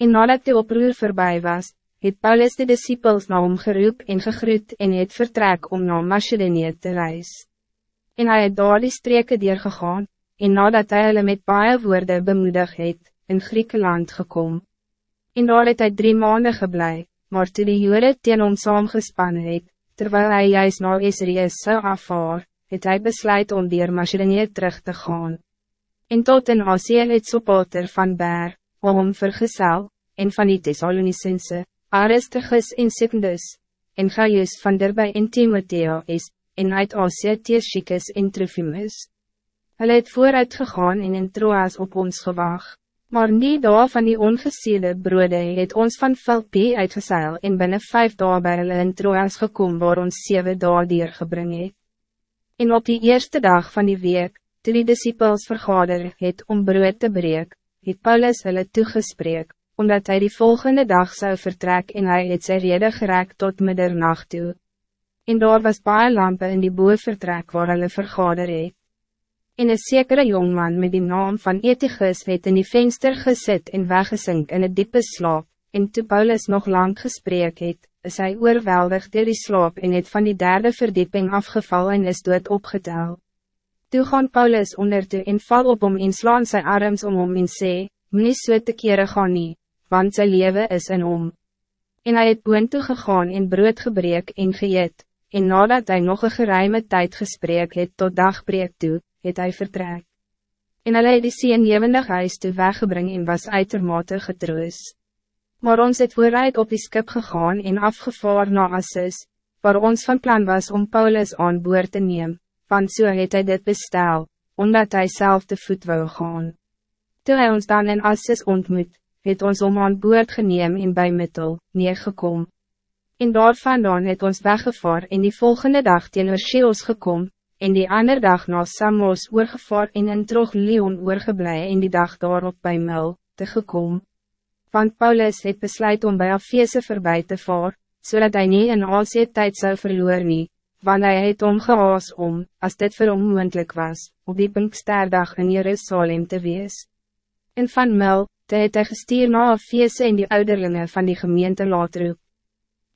En nadat die oproer voorbij was, het Paulus de disciples na hom geroep en gegroet en het vertrek om na Macedonië te reis. En hij het daar die streke deurgegaan, en nadat hy hulle met baie woorde bemoedig het, in Griekenland gekom. En daar het hy drie maanden geblei, maar toe die jure teen hom saamgespan het, terwijl hij juist na Israël zou afvaar, het hij besluit om dier Macedonië terug te gaan. En tot in Asie het Sopater van Ber, om vergesel, en van die Thessalonicense, Aristarchus en Secundus, en Gaius van derby en Timotheo is, en uit Asie Theoschicus en Trophimus. Hulle het vooruit gegaan en in Troas op ons gewag, maar nie daar van die ongesiede broede het ons van Philippi uitgeseil en binnen vijf dagen by hulle in Troas gekom waar ons zeven dagen deurgebring het. En op die eerste dag van die week, toe die disciples vergader het om brood te breek, het Paulus hulle toegespreek, omdat hij die volgende dag zou vertrek en hij het sy rede gerekt tot middernacht toe. En daar was baie lampe in die boe vertrek waar hulle vergader het. En een zekere jongman met die naam van Etigus het in die venster gezet en weggesink in het diepe slaap, en toe Paulus nog lang gesprek het, is hy oorweldig door die slaap en het van die derde verdieping afgeval en is dood opgetel. Toe gaan Paulus onder toe en val op om en slaan sy arms om hom en sê, Moe so te kere gaan nie, want sy leven is in hom. En hij het boontoe gegaan en brood gebreek en geëet, en nadat hij nog een geruime tijd gesprek het tot dagbreek toe, het hij vertrek. En hulle het die seenjewendig huis toe weggebring en was uitermate getroos. Maar ons het vooruit op die skip gegaan en afgevaar na Assis, waar ons van plan was om Paulus aan boord te neem, want so het hy dit bestel, omdat hij zelf te voet wou gaan. Toen hij ons dan in Assis ontmoet, het ons om aan boord geneem en bij middel, neergekom. En daar vandaan het ons weggevaar en die volgende dag teen Oorscheels gekom, en die ander dag na Samos oorgevaar en in Trog Leon oorgeblij en die dag daarop bij Mil, te gekom. Want Paulus het besluit om bij Afese voorbij te vaar, zodat hij niet in Asie tijd zou verloor nie, want hij het omgehaas om, als dit vir hom was, op die Pinksterdag in Jerusalem te wees. En van Mil, Toe het hy gestuur na een feest en die ouderlinge van die gemeente laat roep.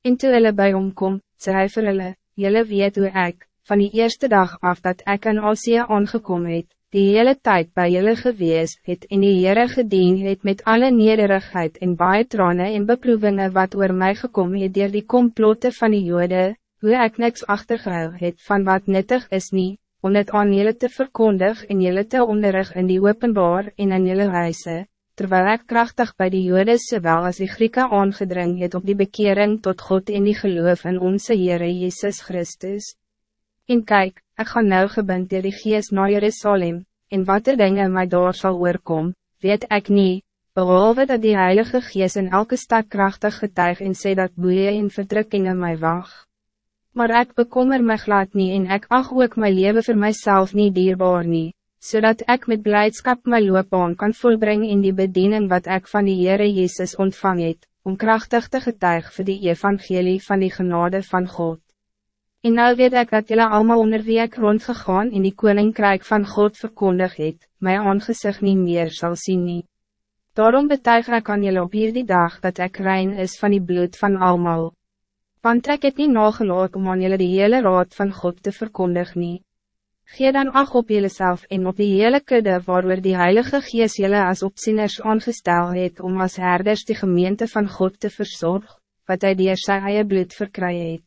En toe hulle by hom kom, sê hy vir hulle, Julle weet hoe ek, van die eerste dag af dat ek in Asie aangekom het, die hele tijd bij julle gewees het en die Heere gedien het met alle nederigheid en baie trane en beproevingen wat oor mij gekom het dier die komplotte van die jode, hoe ek niks achtergehou het van wat nuttig is niet, om het aan julle te verkondig en julle te onderrig in die openbaar en in julle huise, terwijl ik krachtig bij de Joden zowel als de Grieken aangedring het op die bekering tot God in die geloof in onze Heere Jezus Christus. En kijk, ik ga nou gebind die geest naar Jerusalem, en wat er dingen mij daar zal oorkom, weet ik niet, behalve dat die Heilige Geest in elke stad krachtig getuig en sê dat boeien en verdrukkingen mij wacht. Maar ik bekommer my glad niet en ik ach ook mijn leven voor mijzelf niet dierbaar niet zodat ik met blijdschap mijn loopbaan kan volbrengen in die bediening wat ik van die Heere Jezus ontvang het, om krachtig te getuig voor die evangelie van die genade van God. En nou weet ik dat jullie allemaal onder wie ek rondgegaan in die koninkrijk van God verkondig het, my aangezicht niet meer zal zien nie. Daarom betuig ek aan jullie op hierdie dag dat ik rein is van die bloed van allemaal. Want ek het nie nagelaat om aan jullie die hele raad van God te verkondig nie. Gee dan ag op zelf en op die hele kudde waarover die Heilige Gees jylle as opzieners aangestel het om als herders die gemeente van God te verzorgen, wat hij die sy eie bloed verkry het.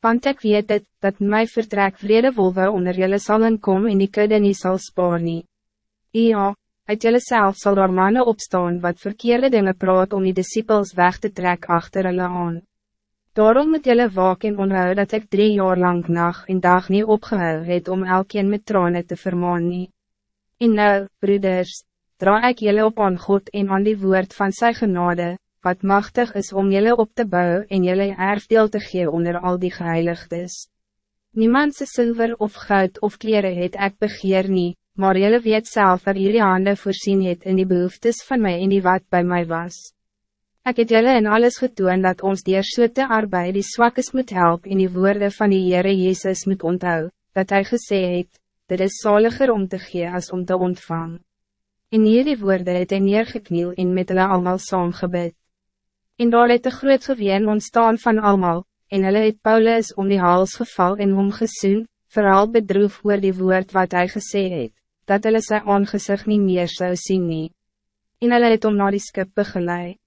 Want ek weet het, dat my vertrek vrede wolwe onder jylle sal inkom en die kudde nie sal spaar nie. Ja, uit jylle self sal daar manne opstaan wat verkeerde dingen praat om die disciples weg te trek achter hulle aan. Daarom moet jullie waak en onthou dat ik drie jaar lang nacht en dag niet opgehou het om elkeen met tranen te vermaan nie. En nou, broeders, dra ik jullie op aan God en aan die woord van zijn genade, wat machtig is om jullie op te bouwen en jullie erfdeel te geven onder al die geheiligdes. Niemand se zilver of goud of kleren het ek begeer nie, maar jullie weet zelf dat jullie handen voorzien het in die behoeftes van mij en die wat bij mij was. Ik het jullie in alles getoon dat ons dier so te arbeid die zwakkes moet helpen in die woorden van die Heere Jezus moet onthou, dat hij gesê het, dit is zaliger om te gee als om te ontvangen. En hierdie woorde het hy neergekniel en met hulle allemaal saamgebid. En daar het een groot geween ontstaan van allemaal, en hulle het Paulus om die hals geval en hom gesoen, vooral bedroef oor die woord wat hij gesê het, dat hulle sy aangezicht niet meer zou zien nie. En hulle het om na die skip begeleid.